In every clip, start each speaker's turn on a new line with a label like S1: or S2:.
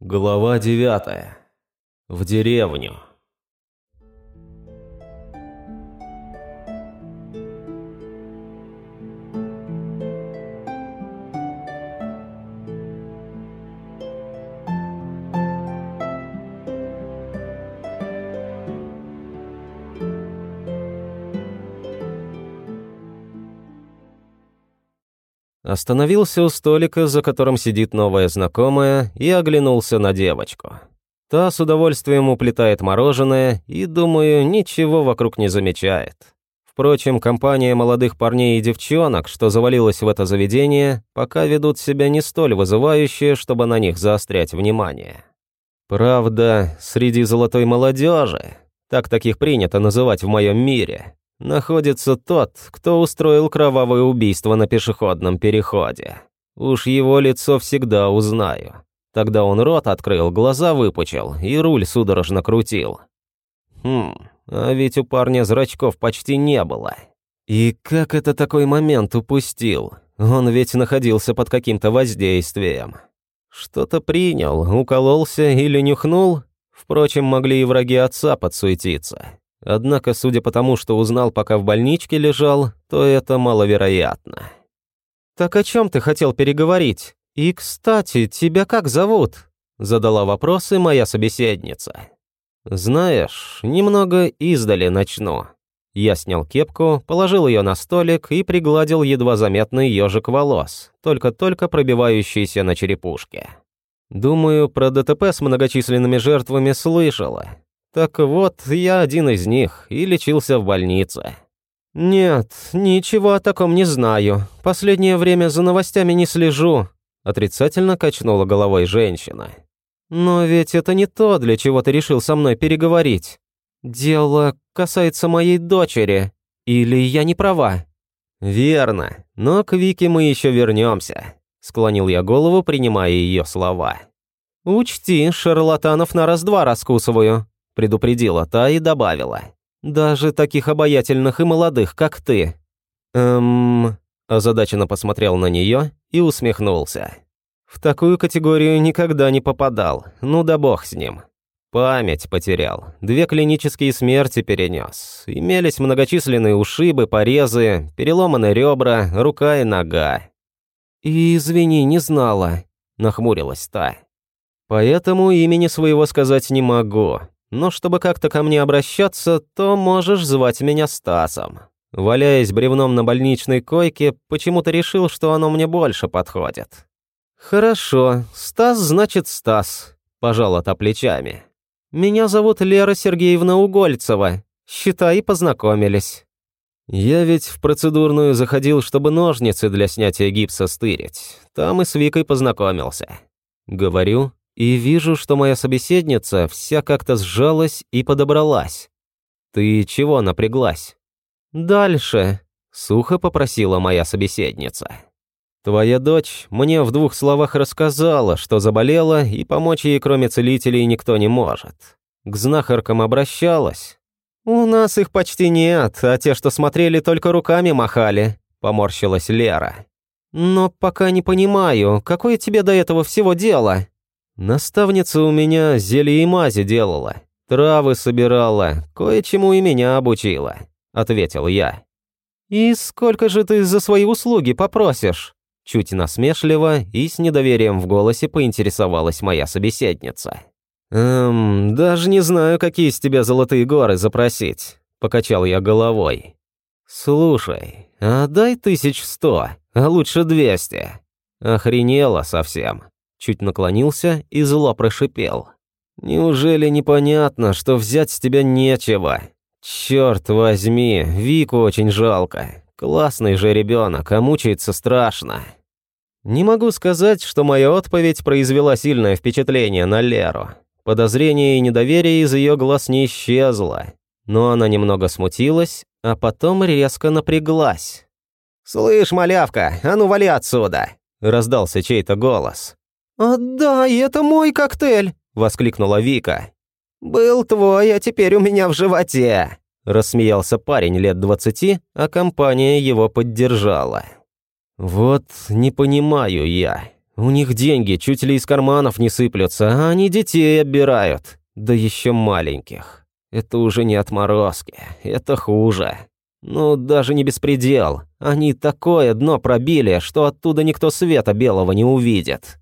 S1: Глава девятая. В деревню. Остановился у столика, за которым сидит новая знакомая, и оглянулся на девочку. Та с удовольствием уплетает мороженое и, думаю, ничего вокруг не замечает. Впрочем, компания молодых парней и девчонок, что завалилась в это заведение, пока ведут себя не столь вызывающе, чтобы на них заострять внимание. Правда, среди золотой молодежи, так таких принято называть в моем мире, находится тот, кто устроил кровавое убийство на пешеходном переходе. Уж его лицо всегда узнаю. Тогда он рот открыл, глаза выпучил и руль судорожно крутил. Хм, а ведь у парня зрачков почти не было. И как это такой момент упустил? Он ведь находился под каким-то воздействием. Что-то принял, укололся или нюхнул? Впрочем, могли и враги отца подсуетиться. Однако, судя по тому, что узнал, пока в больничке лежал, то это маловероятно. «Так о чем ты хотел переговорить? И, кстати, тебя как зовут?» Задала вопросы моя собеседница. «Знаешь, немного издали начну». Я снял кепку, положил ее на столик и пригладил едва заметный ежик волос, только-только пробивающийся на черепушке. Думаю, про ДТП с многочисленными жертвами слышала. Так вот, я один из них и лечился в больнице. Нет, ничего о таком не знаю. Последнее время за новостями не слежу, отрицательно качнула головой женщина. Но ведь это не то, для чего ты решил со мной переговорить. Дело касается моей дочери. Или я не права? Верно, но к Вике мы еще вернемся. Склонил я голову, принимая ее слова. Учти, шарлатанов на раз-два раскусываю предупредила та и добавила. «Даже таких обаятельных и молодых, как ты». «Эм...» Озадаченно посмотрел на нее и усмехнулся. «В такую категорию никогда не попадал, ну да бог с ним. Память потерял, две клинические смерти перенес. Имелись многочисленные ушибы, порезы, переломаны ребра, рука и нога». И «Извини, не знала», — нахмурилась та. «Поэтому имени своего сказать не могу но чтобы как-то ко мне обращаться, то можешь звать меня Стасом. Валяясь бревном на больничной койке, почему-то решил, что оно мне больше подходит. Хорошо, Стас значит Стас, пожала та плечами. Меня зовут Лера Сергеевна Угольцева. Считай, познакомились. Я ведь в процедурную заходил, чтобы ножницы для снятия гипса стырить. Там и с Викой познакомился. Говорю, и вижу, что моя собеседница вся как-то сжалась и подобралась. Ты чего напряглась? Дальше, сухо попросила моя собеседница. Твоя дочь мне в двух словах рассказала, что заболела, и помочь ей кроме целителей никто не может. К знахаркам обращалась. У нас их почти нет, а те, что смотрели, только руками махали, поморщилась Лера. Но пока не понимаю, какое тебе до этого всего дело? Наставница у меня зелье и мази делала, травы собирала, кое-чему и меня обучила», — ответил я. «И сколько же ты за свои услуги попросишь?» Чуть насмешливо и с недоверием в голосе поинтересовалась моя собеседница. «Эм, даже не знаю, какие с тебя золотые горы запросить», — покачал я головой. «Слушай, а дай тысяч сто, а лучше двести». Охренела совсем чуть наклонился и зло прошипел. «Неужели непонятно, что взять с тебя нечего? Черт возьми, Вику очень жалко. Классный же ребенок, а мучается страшно». Не могу сказать, что моя отповедь произвела сильное впечатление на Леру. Подозрение и недоверие из ее глаз не исчезло, но она немного смутилась, а потом резко напряглась. «Слышь, малявка, а ну вали отсюда!» – раздался чей-то голос.
S2: «А да, это мой коктейль!» — воскликнула Вика.
S1: «Был твой, а теперь у меня в животе!» Рассмеялся парень лет двадцати, а компания его поддержала. «Вот не понимаю я. У них деньги чуть ли из карманов не сыплются, а они детей оббирают. Да еще маленьких. Это уже не отморозки, это хуже. Ну, даже не беспредел. Они такое дно пробили, что оттуда никто света белого не увидит.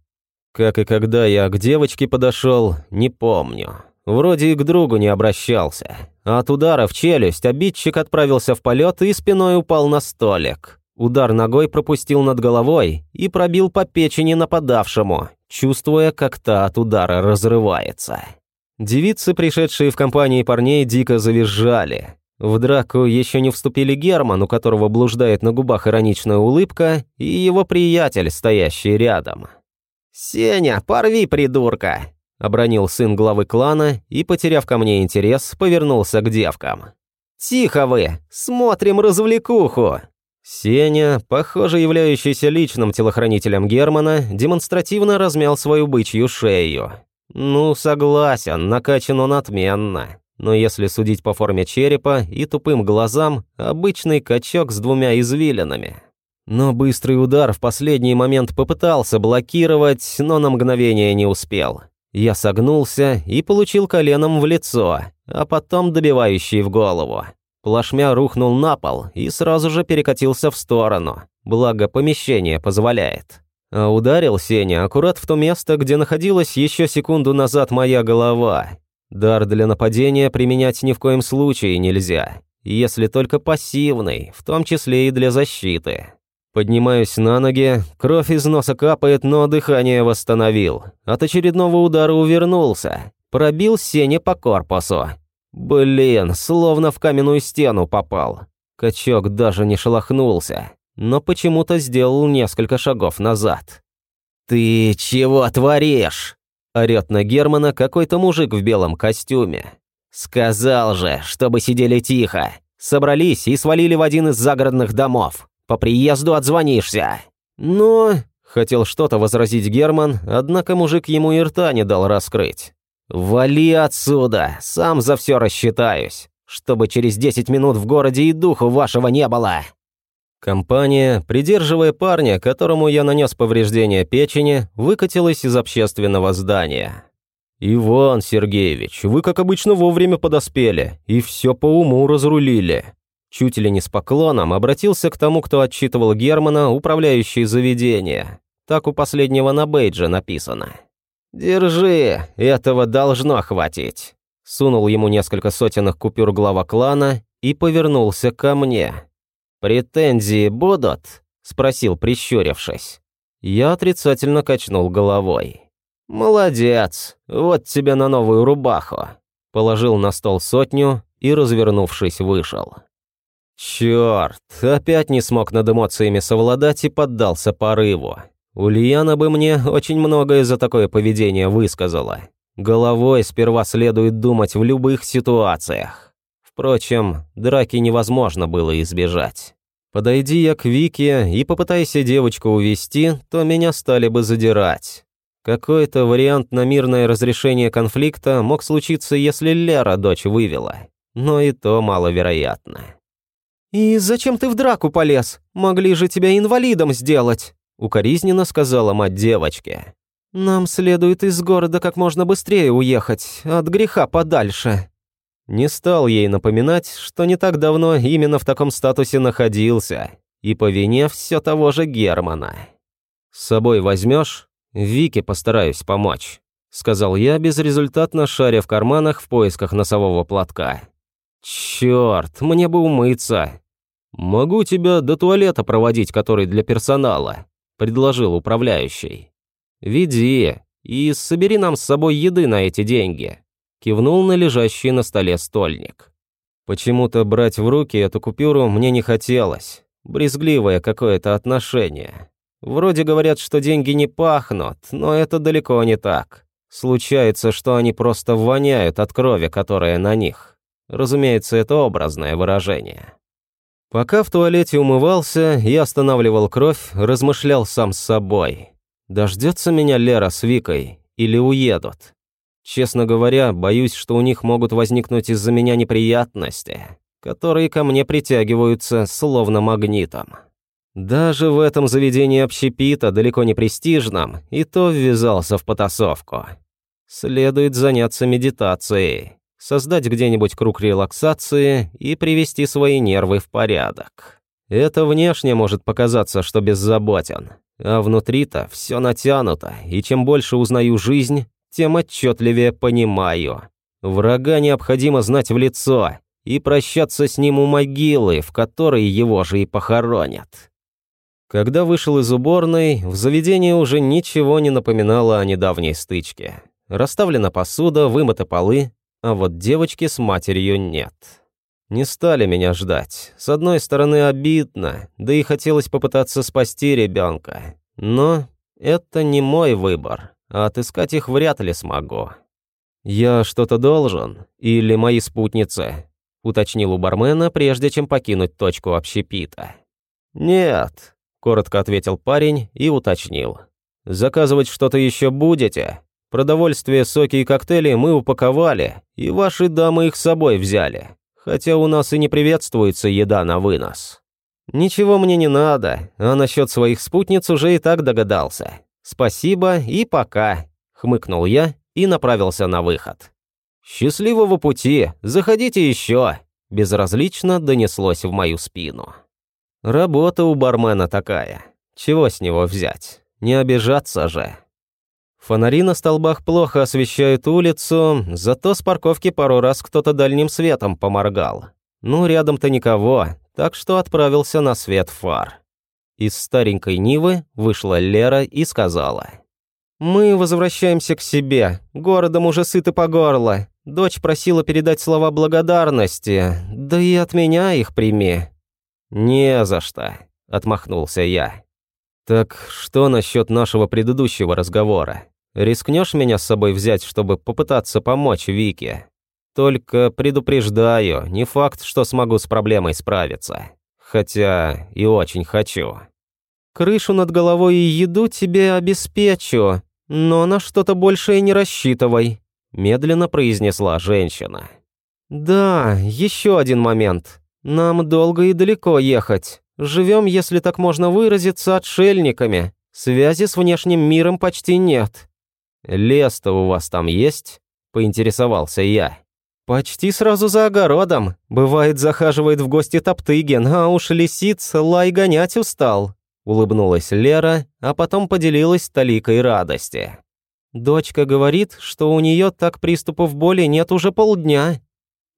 S1: Как и когда я к девочке подошел, не помню. Вроде и к другу не обращался. От удара в челюсть обидчик отправился в полет и спиной упал на столик. Удар ногой пропустил над головой и пробил по печени нападавшему, чувствуя, как та от удара разрывается. Девицы, пришедшие в компании парней, дико завизжали. В драку еще не вступили Герман, у которого блуждает на губах ироничная улыбка, и его приятель, стоящий рядом. «Сеня, порви, придурка!» — обронил сын главы клана и, потеряв ко мне интерес, повернулся к девкам. «Тихо вы! Смотрим развлекуху!» Сеня, похоже являющийся личным телохранителем Германа, демонстративно размял свою бычью шею. Ну, согласен, накачан он отменно но если судить по форме черепа и тупым глазам, обычный качок с двумя извилинами. Но быстрый удар в последний момент попытался блокировать, но на мгновение не успел. Я согнулся и получил коленом в лицо, а потом добивающий в голову. Плашмя рухнул на пол и сразу же перекатился в сторону, благо помещение позволяет. А ударил Сеня аккурат в то место, где находилась еще секунду назад моя голова, Дар для нападения применять ни в коем случае нельзя, если только пассивный, в том числе и для защиты. Поднимаюсь на ноги, кровь из носа капает, но дыхание восстановил. От очередного удара увернулся, пробил сене по корпусу. Блин, словно в каменную стену попал. Качок даже не шелохнулся, но почему-то сделал несколько шагов назад. «Ты чего творишь?» Орёт на Германа какой-то мужик в белом костюме. «Сказал же, чтобы сидели тихо. Собрались и свалили в один из загородных домов. По приезду отзвонишься». «Но...» — хотел что-то возразить Герман, однако мужик ему и рта не дал раскрыть. «Вали отсюда, сам за все рассчитаюсь, чтобы через десять минут в городе и духу вашего не было». Компания, придерживая парня, которому я нанес повреждение печени, выкатилась из общественного здания. «Иван Сергеевич, вы, как обычно, вовремя подоспели и все по уму разрулили». Чуть ли не с поклоном обратился к тому, кто отчитывал Германа, управляющий заведение. Так у последнего на бейдже написано. «Держи, этого должно хватить». Сунул ему несколько сотенных купюр глава клана и повернулся ко мне. «Претензии будут?» – спросил, прищурившись. Я отрицательно качнул головой. «Молодец, вот тебе на новую рубаху». Положил на стол сотню и, развернувшись, вышел. Черт, опять не смог над эмоциями совладать и поддался порыву. Ульяна бы мне очень многое за такое поведение высказала. Головой сперва следует думать в любых ситуациях. Впрочем, драки невозможно было избежать. Подойди я к Вике и попытайся девочку увести, то меня стали бы задирать. Какой-то вариант на мирное разрешение конфликта мог случиться, если Лера дочь вывела. Но и то маловероятно.
S2: «И зачем ты в драку полез? Могли же тебя инвалидом сделать», — укоризненно сказала мать девочки. «Нам следует из города как можно быстрее уехать, от греха подальше».
S1: Не стал ей напоминать, что не так давно именно в таком статусе находился, и по вине все того же Германа. «С собой возьмешь? Вике постараюсь помочь», — сказал я, безрезультатно шаря в карманах в поисках носового платка. «Черт, мне бы умыться». «Могу тебя до туалета проводить, который для персонала», — предложил управляющий. «Веди и собери нам с собой еды на эти деньги кивнул на лежащий на столе стольник. Почему-то брать в руки эту купюру мне не хотелось. Брезгливое какое-то отношение. Вроде говорят, что деньги не пахнут, но это далеко не так. Случается, что они просто воняют от крови, которая на них. Разумеется, это образное выражение. Пока в туалете умывался и останавливал кровь, размышлял сам с собой. Дождется меня Лера с Викой или уедут? Честно говоря, боюсь, что у них могут возникнуть из-за меня неприятности, которые ко мне притягиваются словно магнитом. Даже в этом заведении общепита, далеко не престижном, и то ввязался в потасовку. Следует заняться медитацией, создать где-нибудь круг релаксации и привести свои нервы в порядок. Это внешне может показаться, что беззаботен, а внутри-то все натянуто, и чем больше узнаю жизнь, тем отчетливее понимаю. Врага необходимо знать в лицо и прощаться с ним у могилы, в которой его же и похоронят. Когда вышел из уборной, в заведении уже ничего не напоминало о недавней стычке. Расставлена посуда, вымыты полы, а вот девочки с матерью нет. Не стали меня ждать. С одной стороны, обидно, да и хотелось попытаться спасти ребенка. Но это не мой выбор, а отыскать их вряд ли смогу. «Я что-то должен? Или мои спутницы?» — уточнил у бармена, прежде чем покинуть точку общепита. «Нет», — коротко ответил парень и уточнил. «Заказывать что-то еще будете? Продовольствие, соки и коктейли мы упаковали, и ваши дамы их с собой взяли хотя у нас и не приветствуется еда на вынос. Ничего мне не надо, а насчет своих спутниц уже и так догадался. Спасибо и пока, хмыкнул я и направился на выход. Счастливого пути, заходите еще, безразлично донеслось в мою спину. Работа у бармена такая, чего с него взять, не обижаться же. Фонари на столбах плохо освещают улицу, зато с парковки пару раз кто-то дальним светом поморгал. Ну, рядом-то никого, так что отправился на свет фар. Из старенькой Нивы вышла Лера и сказала. «Мы возвращаемся к себе. Городом уже сыты по горло. Дочь просила передать слова благодарности, да и от меня их прими». «Не за что», — отмахнулся я. «Так что насчет нашего предыдущего разговора? Рискнешь меня с собой взять, чтобы попытаться помочь Вике? Только предупреждаю, не факт, что смогу с проблемой справиться. Хотя и очень хочу. Крышу над головой и еду тебе обеспечу, но на что-то большее не рассчитывай», медленно произнесла женщина. «Да, еще один момент. Нам долго и далеко ехать. Живем, если так можно выразиться, отшельниками. Связи с внешним миром почти нет. «Лес-то у вас там есть?» – поинтересовался я. «Почти сразу за огородом. Бывает, захаживает в гости Топтыгин, а уж лисиц лай гонять устал», – улыбнулась Лера, а потом поделилась таликой радости. «Дочка говорит, что у нее так приступов боли нет уже полдня».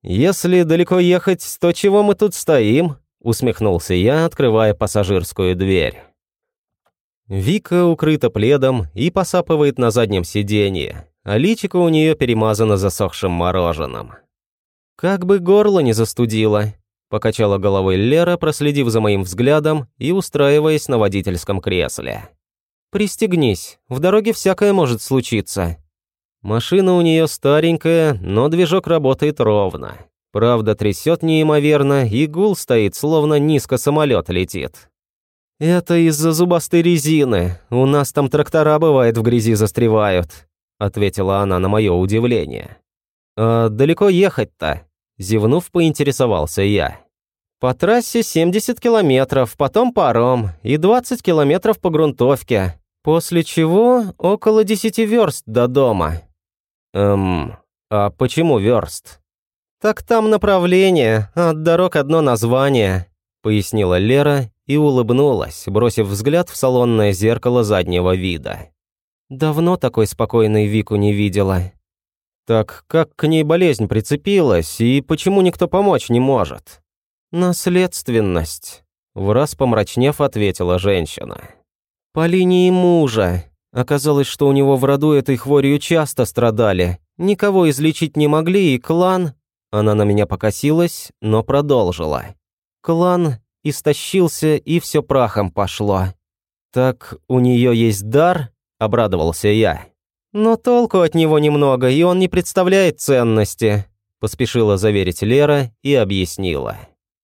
S1: «Если далеко ехать, то чего мы тут стоим?» – усмехнулся я, открывая пассажирскую дверь. Вика укрыта пледом и посапывает на заднем сиденье, а личико у нее перемазано засохшим мороженым. «Как бы горло не застудило», — покачала головой Лера, проследив за моим взглядом и устраиваясь на водительском кресле. «Пристегнись, в дороге всякое может случиться». Машина у нее старенькая, но движок работает ровно. Правда, трясет неимоверно, и гул стоит, словно низко самолет летит. «Это из-за зубастой резины. У нас там трактора, бывает, в грязи застревают», — ответила она на мое удивление. «А далеко ехать-то?» — зевнув, поинтересовался я. «По трассе 70 километров, потом паром и 20 километров по грунтовке, после чего около 10 верст до дома». «Эм, а почему верст?» «Так там направление, от дорог одно название», — пояснила Лера и улыбнулась, бросив взгляд в салонное зеркало заднего вида. «Давно такой спокойной Вику не видела». «Так как к ней болезнь прицепилась, и почему никто помочь не может?» «Наследственность», — враз помрачнев ответила женщина. «По линии мужа. Оказалось, что у него в роду этой хворью часто страдали. Никого излечить не могли, и клан...» Она на меня покосилась, но продолжила. «Клан истощился и все прахом пошло. «Так у нее есть дар?» – обрадовался я. «Но толку от него немного, и он не представляет ценности», – поспешила заверить Лера и объяснила.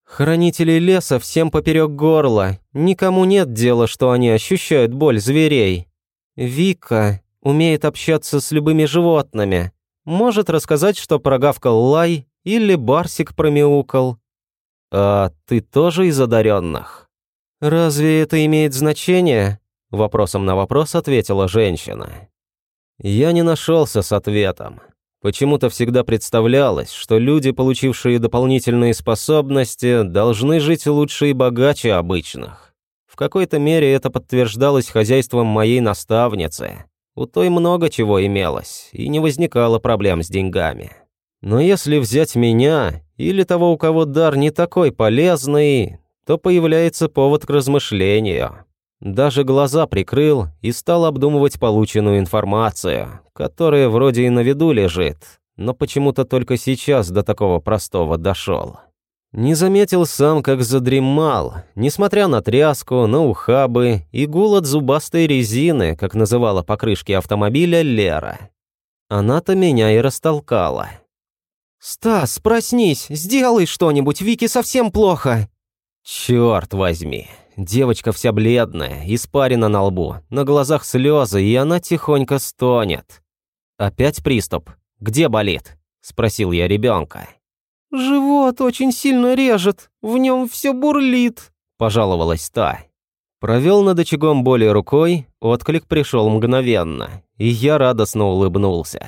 S1: «Хранители леса всем поперек горла, никому нет дела, что они ощущают боль зверей. Вика умеет общаться с любыми животными, может рассказать, что прогавкал лай или барсик промяукал, «А ты тоже из одаренных?»
S2: «Разве это имеет значение?» Вопросом на вопрос ответила женщина. Я не нашелся с ответом. Почему-то всегда представлялось, что люди, получившие дополнительные способности, должны жить лучше и богаче обычных. В какой-то мере это подтверждалось хозяйством моей наставницы. У той много чего имелось, и не возникало проблем с деньгами. Но если взять меня, или того, у кого дар не такой полезный, то появляется повод к размышлению. Даже глаза прикрыл и стал обдумывать полученную информацию, которая вроде и на виду лежит, но почему-то только сейчас до такого простого дошел. Не заметил сам, как задремал, несмотря на тряску, на ухабы и гул от зубастой резины, как называла покрышки автомобиля Лера. Она-то меня и растолкала. «Стас, проснись, сделай что-нибудь, Вике совсем плохо!» «Черт возьми, Девочка вся бледная, испарина на лбу, на глазах слезы, и она тихонько стонет. «Опять приступ? Где болит?» – спросил я ребенка.
S3: «Живот очень сильно режет, в нем все бурлит», –
S2: пожаловалась та. Провел над очагом боли рукой, отклик пришел мгновенно, и я радостно улыбнулся.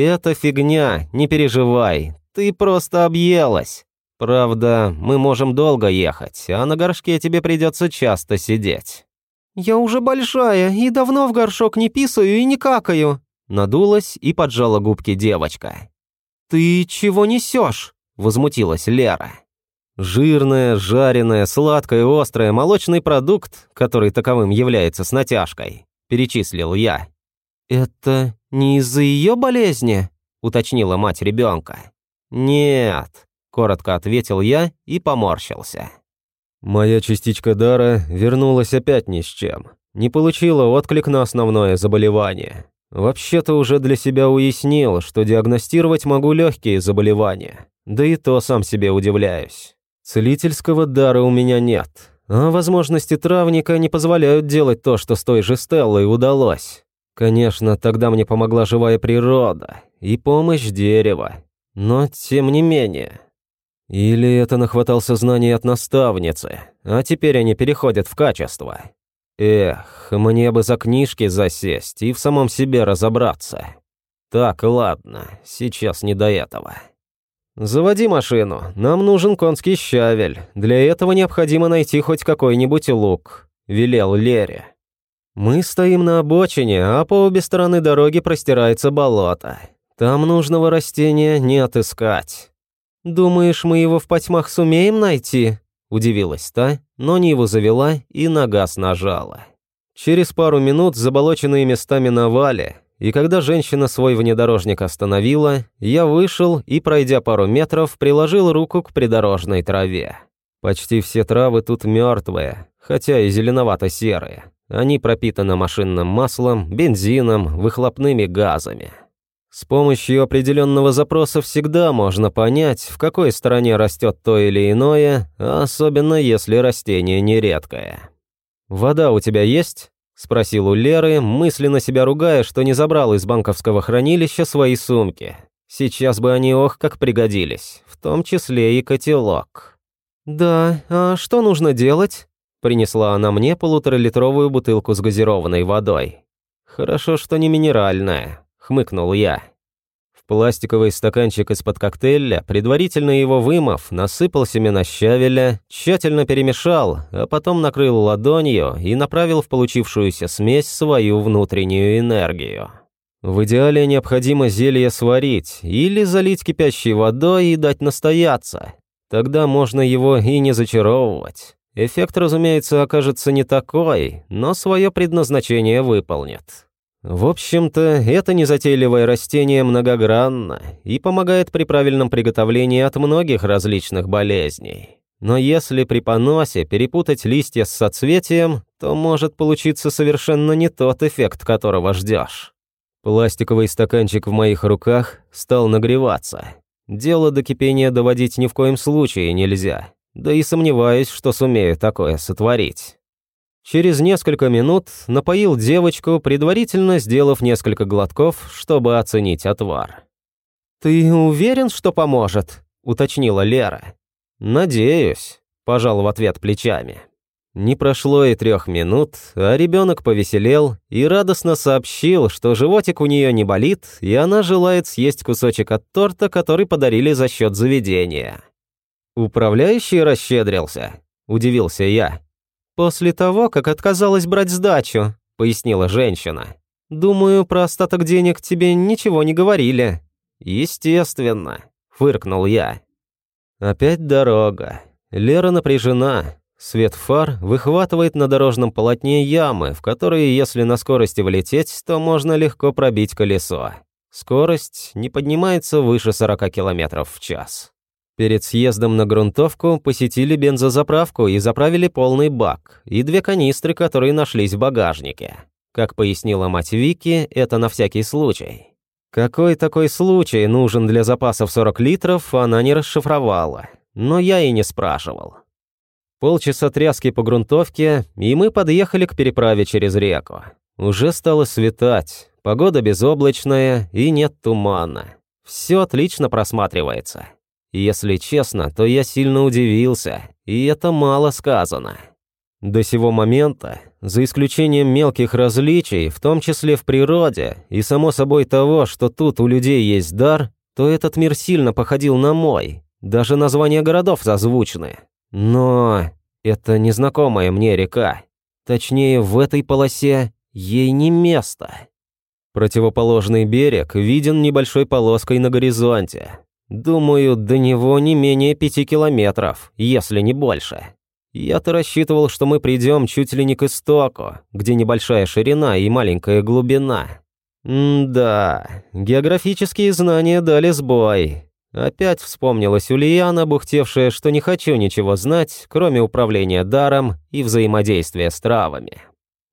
S2: «Это фигня, не переживай, ты просто объелась. Правда, мы можем долго ехать, а на горшке тебе придется часто сидеть».
S3: «Я уже большая и давно в горшок не писаю и не какаю»,
S2: надулась и поджала губки девочка.
S3: «Ты чего несешь?»
S2: – возмутилась Лера. Жирное, жареное, сладкое, острое, молочный продукт, который таковым является с натяжкой, перечислил я.
S3: «Это не из-за ее болезни?»
S2: – уточнила мать ребенка. «Нет, коротко ответил я и поморщился. Моя частичка дара вернулась опять ни с чем. Не получила отклик на основное заболевание. Вообще-то уже для себя уяснил, что диагностировать могу легкие заболевания. Да и то сам себе удивляюсь. Целительского дара у меня нет, а возможности травника не позволяют делать то, что с той же Стеллой удалось. Конечно, тогда мне помогла живая природа и помощь дерева. Но тем не менее, или это нахватался знаний от наставницы, а теперь они переходят в качество. Эх, мне бы за книжки засесть и в самом себе разобраться. Так, ладно, сейчас не до этого. Заводи машину, нам нужен конский щавель. Для этого необходимо найти хоть какой-нибудь лук, велел Лере. Мы стоим на обочине, а по обе стороны дороги простирается болото. Там нужного растения не отыскать. «Думаешь, мы его в потьмах сумеем найти?» – удивилась та, но не его завела и на газ нажала. Через пару минут заболоченные местами навали, и когда женщина свой внедорожник остановила, я вышел и, пройдя пару метров, приложил руку к придорожной траве. Почти все травы тут мертвые, хотя и зеленовато-серые. Они пропитаны машинным маслом, бензином, выхлопными газами. С помощью определенного запроса всегда можно понять, в какой стране растет то или иное, особенно если растение нередкое. «Вода у тебя есть?» – спросил у Леры, мысленно себя ругая, что не забрал из банковского хранилища свои сумки. Сейчас бы они ох как пригодились, в том числе и котелок.
S3: «Да, а что нужно делать?»
S2: Принесла она мне полуторалитровую бутылку с газированной водой. Хорошо, что не минеральная хмыкнул я. В пластиковый стаканчик из-под коктейля, предварительно его вымыв, насыпал семена щавеля, тщательно перемешал, а потом накрыл ладонью и направил в получившуюся смесь свою внутреннюю энергию. В идеале необходимо зелье сварить или залить кипящей водой и дать настояться. Тогда можно его и не зачаровывать. Эффект, разумеется, окажется не такой, но свое предназначение выполнит. В общем-то, это незатейливое растение многогранно и помогает при правильном приготовлении от многих различных болезней. Но если при поносе перепутать листья с соцветием, то может получиться совершенно не тот эффект, которого ждешь. Пластиковый стаканчик в моих руках стал нагреваться. Дело до кипения доводить ни в коем случае нельзя. Да и сомневаюсь, что сумею такое сотворить. Через несколько минут напоил девочку, предварительно сделав несколько глотков, чтобы оценить отвар.
S3: «Ты уверен, что поможет?» – уточнила Лера.
S2: «Надеюсь», – пожал в ответ плечами.
S1: Не прошло и трех минут, а ребенок повеселел и радостно сообщил, что животик у нее не болит, и она желает съесть кусочек от торта, который подарили за счет заведения. «Управляющий расщедрился?» – удивился я.
S2: «После того, как отказалась брать сдачу», – пояснила женщина. «Думаю, про остаток денег тебе ничего не говорили».
S1: «Естественно», – фыркнул я. Опять дорога. Лера напряжена. Свет фар выхватывает на дорожном полотне ямы, в которые, если на скорости влететь, то можно легко пробить колесо. Скорость не поднимается выше 40 км в час. Перед съездом на грунтовку посетили бензозаправку и заправили полный бак и две канистры, которые нашлись в багажнике. Как пояснила мать Вики, это на всякий случай. Какой такой случай нужен для запасов 40 литров, она не расшифровала. Но я и не спрашивал. Полчаса тряски по грунтовке, и мы подъехали к переправе через реку. Уже стало светать, погода безоблачная и нет тумана. Все отлично просматривается. Если честно, то я сильно удивился, и это мало сказано. До сего момента, за исключением мелких различий, в том числе в природе, и само собой того, что тут у людей есть дар, то этот мир сильно походил на мой. Даже названия городов зазвучны. Но это незнакомая мне река. Точнее, в этой полосе ей не место. Противоположный берег виден небольшой полоской на горизонте. Думаю, до него не менее пяти километров, если не больше. Я-то рассчитывал, что мы придем чуть ли не к истоку, где небольшая ширина и маленькая глубина. М-да, географические знания дали сбой. Опять вспомнилась Ульяна, бухтевшая, что не хочу ничего знать, кроме управления даром и взаимодействия с травами.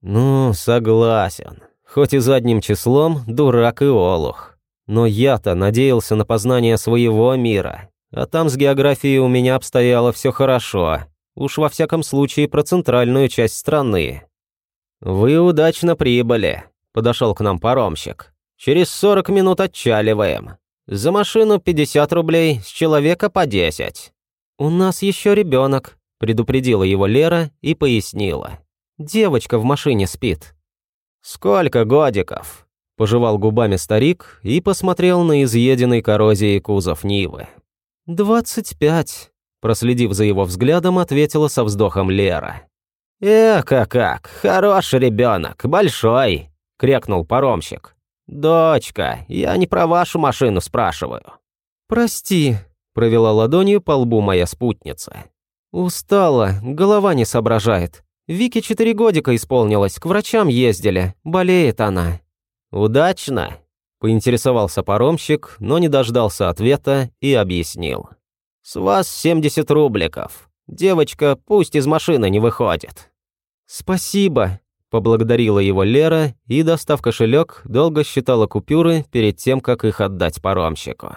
S1: Ну, согласен. Хоть и задним числом, дурак и олух. Но я-то надеялся на познание своего мира. А там с географией у меня обстояло все хорошо. Уж во всяком случае про центральную часть страны. «Вы удачно прибыли», — подошел к нам паромщик. «Через 40 минут отчаливаем. За машину 50 рублей, с человека по 10».
S2: «У нас еще ребенок», — предупредила его Лера и пояснила. «Девочка в машине спит».
S1: «Сколько годиков?» Пожевал губами старик и посмотрел на изъеденный коррозией кузов Нивы.
S2: «Двадцать пять», – проследив за его взглядом, ответила со вздохом Лера.
S1: «Эка-как, хороший ребенок, большой», – крякнул паромщик. «Дочка, я не про вашу машину спрашиваю».
S2: «Прости», – провела ладонью по лбу моя спутница. «Устала, голова не соображает. Вике четыре годика исполнилось, к врачам ездили, болеет она».
S1: «Удачно?» – поинтересовался паромщик, но не дождался ответа и объяснил. «С вас 70 рубликов. Девочка пусть из машины не выходит».
S2: «Спасибо», – поблагодарила его Лера и, достав кошелек, долго считала купюры перед тем, как их отдать паромщику.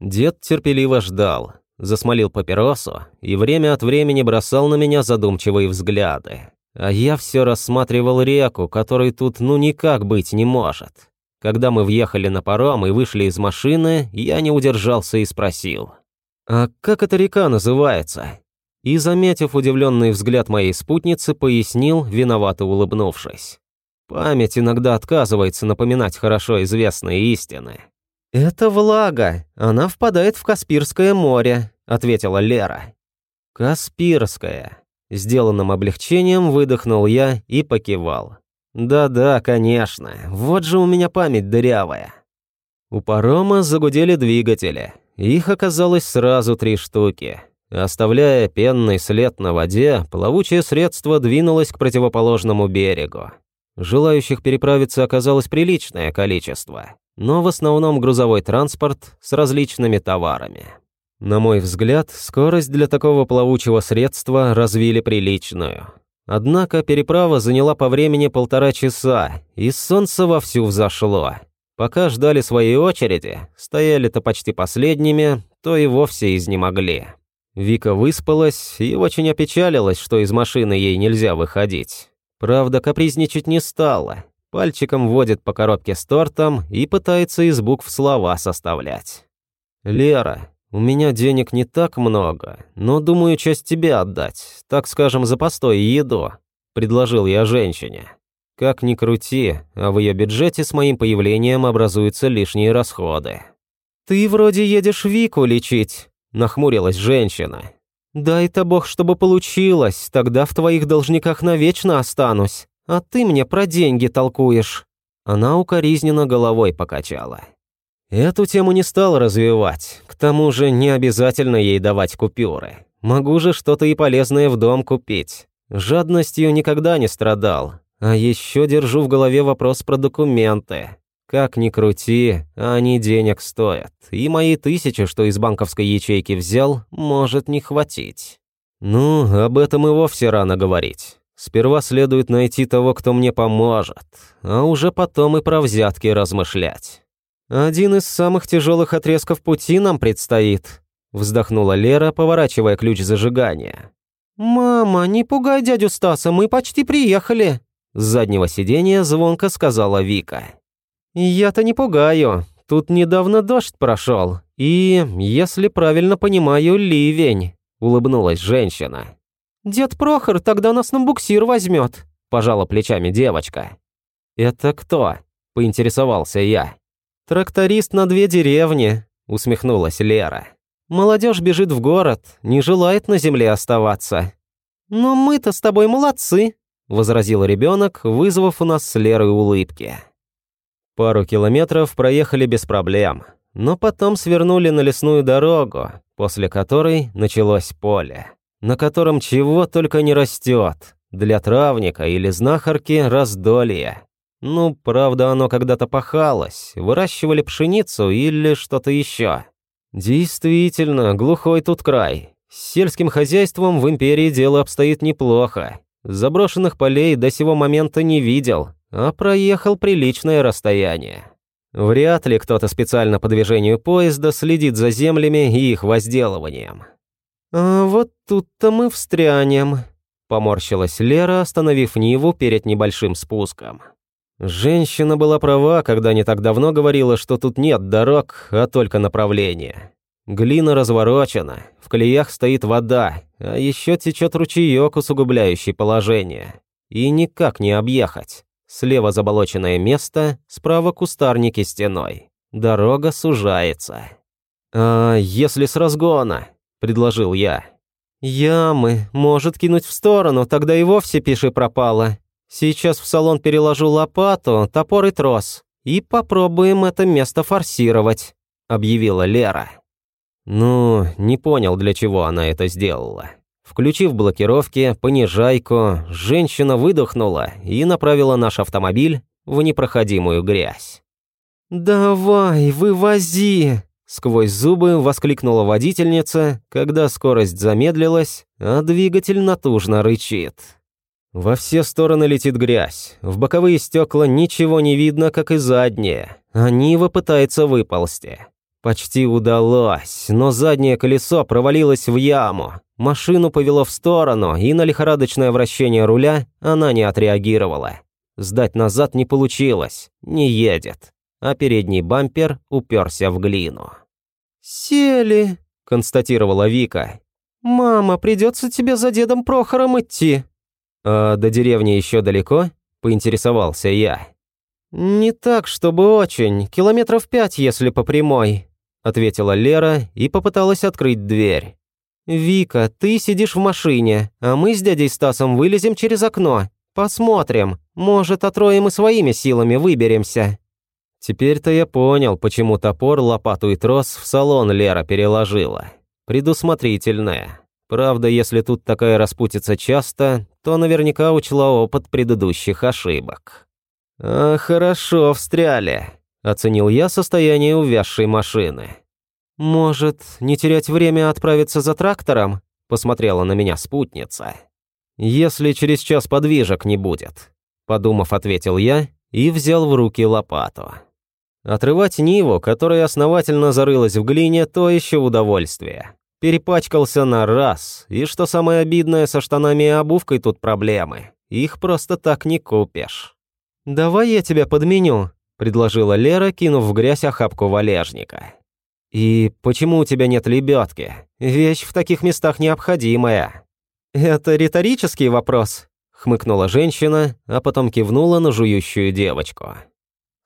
S1: Дед терпеливо ждал, засмолил папиросу и время от времени бросал на меня задумчивые взгляды. А я все рассматривал реку, которой тут ну никак быть не может. Когда мы въехали на паром и вышли из машины, я не удержался и спросил. «А как эта река называется?» И, заметив удивленный взгляд моей спутницы, пояснил, виновато улыбнувшись. Память иногда отказывается напоминать хорошо известные истины.
S2: «Это влага, она впадает в Каспирское море», — ответила Лера.
S1: «Каспирское», Сделанным облегчением выдохнул я и покивал. «Да-да, конечно, вот же у меня память дырявая». У парома загудели двигатели. Их оказалось сразу три штуки. Оставляя пенный след на воде, плавучее средство двинулось к противоположному берегу. Желающих переправиться оказалось приличное количество, но в основном грузовой транспорт с различными товарами. На мой взгляд, скорость для такого плавучего средства развили приличную. Однако переправа заняла по времени полтора часа, и солнце вовсю взошло. Пока ждали своей очереди, стояли-то почти последними, то и вовсе изнемогли. Вика выспалась и очень опечалилась, что из машины ей нельзя выходить. Правда, капризничать не стала. Пальчиком водит по коробке с тортом и пытается из букв слова составлять. «Лера, У меня денег не так много, но думаю часть тебе отдать, так скажем, за постой и еду», – предложил я женщине. Как ни крути, а в ее бюджете с моим появлением образуются лишние расходы.
S2: «Ты вроде едешь Вику лечить», – нахмурилась женщина. «Дай-то бог, чтобы получилось, тогда в твоих должниках навечно останусь, а ты мне про деньги толкуешь».
S1: Она укоризненно головой покачала. Эту тему не стал развивать, к тому же не обязательно ей давать купюры. Могу же что-то и полезное в дом купить. Жадностью никогда не страдал. А еще держу в голове вопрос про документы. Как ни крути, они денег стоят. И мои тысячи, что из банковской ячейки взял, может не хватить. Ну, об этом и вовсе рано говорить. Сперва следует найти того, кто мне поможет, а уже потом и про взятки размышлять.
S2: «Один из самых тяжелых отрезков пути нам предстоит», вздохнула Лера, поворачивая ключ зажигания. «Мама, не пугай дядю Стаса, мы почти приехали», с заднего сиденья звонко сказала Вика. «Я-то не пугаю. Тут недавно дождь прошел. И, если правильно понимаю, ливень», улыбнулась женщина. «Дед Прохор тогда нас на буксир возьмет», пожала плечами девочка.
S1: «Это кто?» – поинтересовался я.
S2: «Тракторист на две деревни», — усмехнулась Лера. «Молодежь бежит в город, не желает на земле оставаться». «Но мы-то с тобой молодцы», — возразил ребенок, вызвав у нас с Лерой улыбки.
S1: Пару километров проехали без проблем, но потом свернули на лесную дорогу, после которой началось поле, на котором чего только не растет, для травника или знахарки раздолье. Ну, правда, оно когда-то пахалось, выращивали пшеницу или что-то еще. Действительно, глухой тут край. С сельским хозяйством в империи дело обстоит неплохо. Заброшенных полей до сего момента не видел, а проехал приличное расстояние. Вряд ли кто-то специально по движению поезда следит за землями и их возделыванием.
S2: «А вот тут-то мы встрянем», — поморщилась Лера, остановив Ниву перед небольшим спуском.
S1: Женщина была права, когда не так давно говорила, что тут нет дорог, а только направления. Глина разворочена, в колеях стоит вода, а еще течет ручеек, усугубляющий положение. И никак не объехать. Слева заболоченное место, справа кустарники стеной. Дорога сужается. «А если с разгона?» – предложил я.
S2: «Ямы, может кинуть в сторону, тогда и вовсе пиши пропало», Сейчас в салон переложу лопату, топор и трос. И попробуем это место форсировать», — объявила Лера.
S1: Ну, не понял, для чего она это сделала. Включив блокировки, понижайку, женщина выдохнула и направила наш автомобиль в непроходимую грязь.
S2: «Давай, вывози!» Сквозь зубы воскликнула водительница, когда скорость замедлилась, а двигатель натужно рычит.
S1: Во все стороны летит грязь. В боковые стекла ничего не видно, как и задние. А Нива пытается выползти. Почти удалось, но заднее колесо провалилось в яму. Машину повело в сторону, и на лихорадочное вращение руля она не отреагировала. Сдать назад не получилось, не едет. А передний бампер уперся в глину.
S2: «Сели», — констатировала Вика. «Мама, придется тебе за дедом Прохором идти».
S1: «А до деревни еще далеко?» – поинтересовался я.
S2: «Не так, чтобы очень. Километров пять, если по прямой», – ответила Лера и попыталась открыть дверь. «Вика, ты сидишь в машине, а мы с дядей Стасом вылезем через окно. Посмотрим. Может, отроем и своими силами выберемся».
S1: Теперь-то я понял, почему топор, лопату и трос в салон Лера переложила. Предусмотрительная. Правда, если тут такая распутица часто, то наверняка учла опыт предыдущих ошибок. «А, хорошо, встряли», — оценил я состояние увязшей машины.
S2: «Может, не терять время отправиться за трактором?» — посмотрела на меня спутница.
S1: «Если через час подвижек не будет», — подумав, ответил я и взял в руки лопату. Отрывать Ниву, которая основательно зарылась в глине, то еще удовольствие. Перепачкался на раз, и что самое обидное, со штанами и обувкой тут проблемы. Их просто так не купишь.
S2: «Давай я тебя подменю», — предложила Лера, кинув в грязь охапку валежника.
S1: «И почему у тебя нет лебедки? Вещь в таких местах необходимая».
S2: «Это риторический вопрос», — хмыкнула женщина, а потом кивнула на жующую девочку.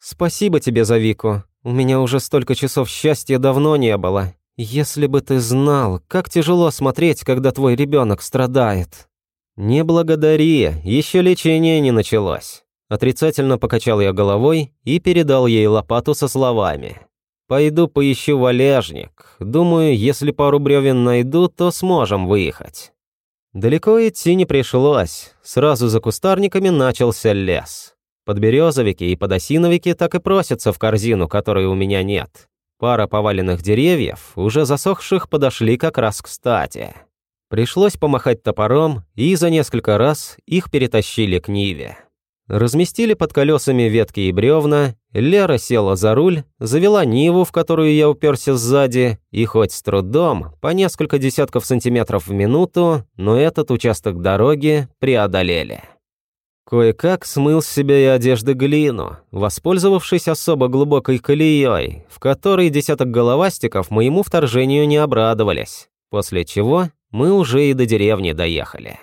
S2: «Спасибо тебе за Вику. У меня уже столько часов счастья давно не было. Если бы ты знал, как тяжело смотреть, когда твой ребенок страдает».
S1: «Не благодари, еще лечение не началось». Отрицательно покачал я головой и передал ей лопату со словами. Пойду поищу валежник. Думаю, если пару бревен найду, то сможем выехать. Далеко идти не пришлось. Сразу за кустарниками начался лес. Подберезовики и подосиновики так и просятся в корзину, которой у меня нет. Пара поваленных деревьев, уже засохших, подошли как раз кстати. Пришлось помахать топором, и за несколько раз их перетащили к Ниве. Разместили под колесами ветки и бревна, Лера села за руль, завела Ниву, в которую я уперся сзади, и хоть с трудом, по несколько десятков сантиметров в минуту, но этот участок дороги преодолели. Кое-как смыл с себя и одежды глину, воспользовавшись особо глубокой колеей, в которой десяток головастиков моему вторжению не обрадовались, после чего мы уже и до деревни доехали.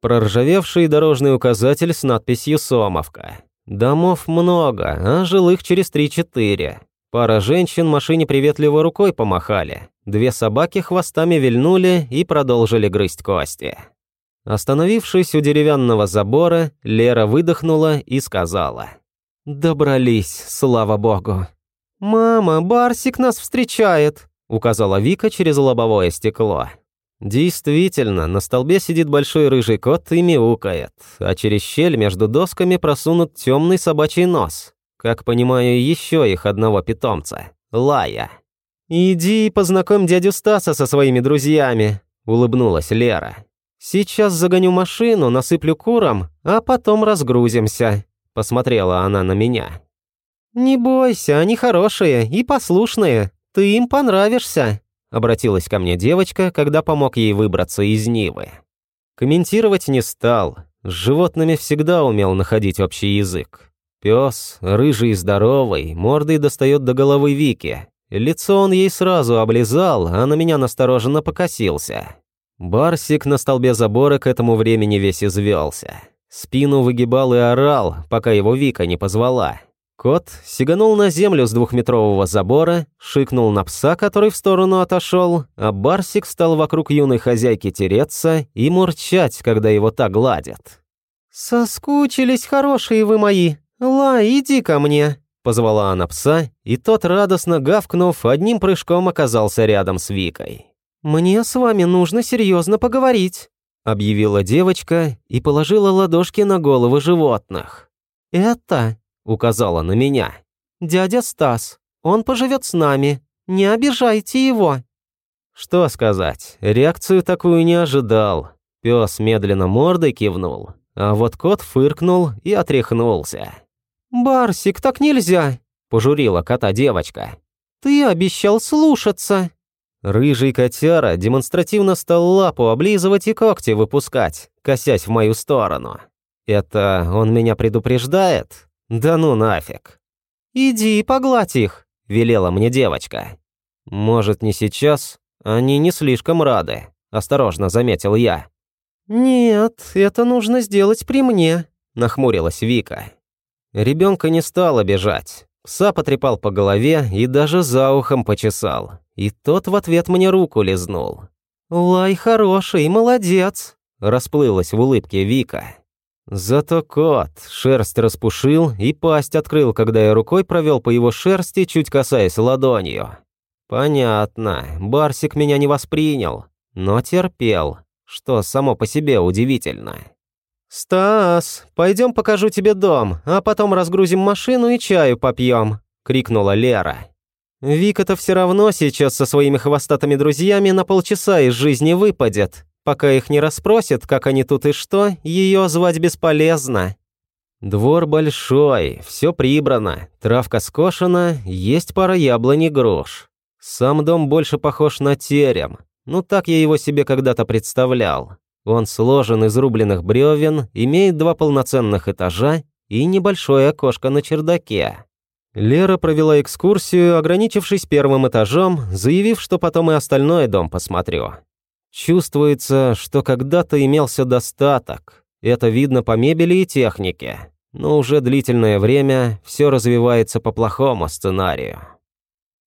S1: Проржавевший дорожный указатель с надписью «Сомовка». Домов много, а жилых через три-четыре. Пара женщин машине приветливо рукой помахали. Две собаки хвостами вильнули и продолжили грызть кости. Остановившись у деревянного забора, Лера выдохнула и сказала. «Добрались, слава богу».
S2: «Мама, Барсик нас встречает», — указала Вика через лобовое стекло.
S1: Действительно, на столбе сидит большой рыжий кот и мяукает, а через щель между досками просунут темный собачий нос. Как понимаю, еще их одного питомца – Лая.
S2: «Иди и познакомь дядю Стаса со своими друзьями», – улыбнулась Лера. «Сейчас загоню машину, насыплю курам, а потом разгрузимся», – посмотрела она на меня. «Не бойся, они хорошие и послушные, ты им понравишься», обратилась ко мне девочка, когда помог ей выбраться из Нивы.
S1: Комментировать не стал. С животными всегда умел находить общий язык. Пес, рыжий и здоровый, мордой достает до головы Вики. Лицо он ей сразу облизал, а на меня настороженно покосился. Барсик на столбе забора к этому времени весь извелся. Спину выгибал и орал, пока его Вика не позвала. Кот сиганул на землю с двухметрового забора, шикнул на пса, который в сторону отошел, а Барсик стал вокруг юной хозяйки тереться и мурчать, когда его так гладят.
S2: «Соскучились, хорошие вы мои! Ла, иди ко мне!»
S1: Позвала она пса, и тот, радостно гавкнув, одним прыжком оказался рядом с Викой.
S2: «Мне с вами нужно серьезно поговорить»,
S1: объявила девочка и положила ладошки на головы животных.
S2: «Это
S1: указала на меня.
S2: «Дядя Стас, он поживет с нами, не обижайте его».
S1: Что сказать, реакцию такую не ожидал. Пес медленно мордой кивнул, а вот кот фыркнул и отряхнулся.
S2: «Барсик, так нельзя!» – пожурила кота девочка. «Ты обещал слушаться!»
S1: Рыжий котяра демонстративно стал лапу облизывать и когти выпускать, косясь в мою сторону. Это он меня предупреждает? «Да ну нафиг!»
S2: «Иди и погладь их», —
S1: велела мне девочка. «Может, не сейчас? Они не слишком рады», — осторожно заметил я.
S2: «Нет, это нужно сделать при мне», — нахмурилась Вика.
S1: Ребенка не стал обижать. Пса потрепал по голове и даже за ухом почесал. И тот в ответ мне руку лизнул.
S2: «Лай хороший, молодец», —
S1: расплылась в улыбке Вика. Зато кот шерсть распушил и пасть открыл, когда я рукой провел по его шерсти, чуть касаясь ладонью. Понятно, Барсик меня не воспринял, но терпел, что само по себе удивительно.
S2: «Стас, пойдем покажу тебе дом, а потом разгрузим машину и чаю попьем», — крикнула Лера. «Вика-то все равно сейчас со своими хвостатыми друзьями на полчаса из жизни выпадет, Пока их не расспросят, как они тут и что, ее звать бесполезно.
S1: Двор большой, все прибрано, травка скошена, есть пара яблонь и груш. Сам дом больше похож на терем. Ну так я его себе когда-то представлял. Он сложен из рубленных бревен, имеет два полноценных этажа и небольшое окошко на чердаке. Лера провела экскурсию, ограничившись первым этажом, заявив, что потом и остальной дом посмотрю. Чувствуется, что когда-то имелся достаток. Это видно по мебели и технике. Но уже длительное время все развивается по плохому сценарию.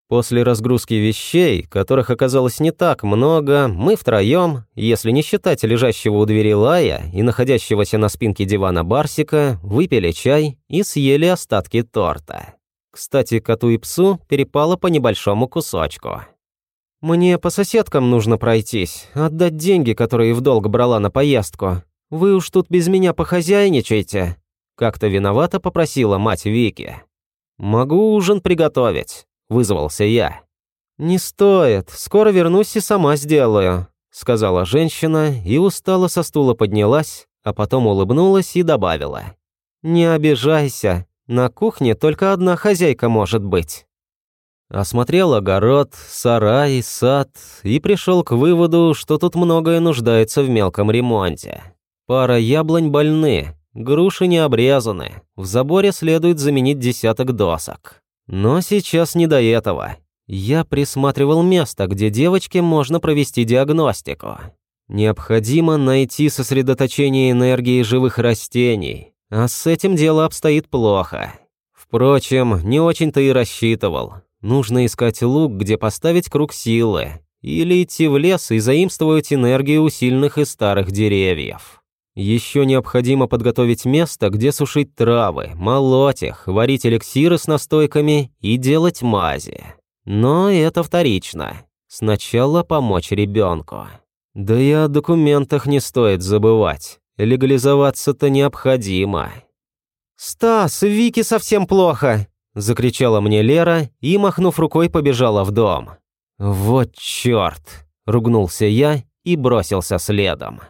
S1: После разгрузки вещей, которых оказалось не так много, мы втроем, если не считать лежащего у двери Лая и находящегося на спинке дивана Барсика, выпили чай и съели остатки торта. Кстати, коту и псу перепало по небольшому кусочку.
S2: «Мне по соседкам нужно пройтись, отдать деньги, которые в долг брала на поездку. Вы уж тут без меня похозяйничайте», — как-то виновато попросила мать Вики.
S1: «Могу ужин приготовить», — вызвался я.
S2: «Не стоит, скоро вернусь и сама сделаю», — сказала женщина и устало со стула поднялась, а потом улыбнулась и добавила. «Не обижайся, на кухне только одна хозяйка может быть».
S1: Осмотрел огород, сарай, сад и пришел к выводу, что тут многое нуждается в мелком ремонте. Пара яблонь больны, груши не обрезаны, в заборе следует заменить десяток досок. Но сейчас не до этого. Я присматривал место, где девочке можно провести диагностику. Необходимо найти сосредоточение энергии живых растений, а с этим дело обстоит плохо. Впрочем, не очень-то и рассчитывал. Нужно искать луг, где поставить круг силы, или идти в лес и заимствовать энергию у сильных и старых деревьев. Еще необходимо подготовить место, где сушить травы, молоть их, варить эликсиры с настойками и делать мази. Но это вторично. Сначала помочь ребенку. Да и о документах не стоит забывать. Легализоваться-то необходимо.
S2: «Стас, Вики совсем плохо!» Закричала мне Лера и, махнув рукой, побежала в дом.
S1: «Вот чёрт!» – ругнулся я и бросился следом.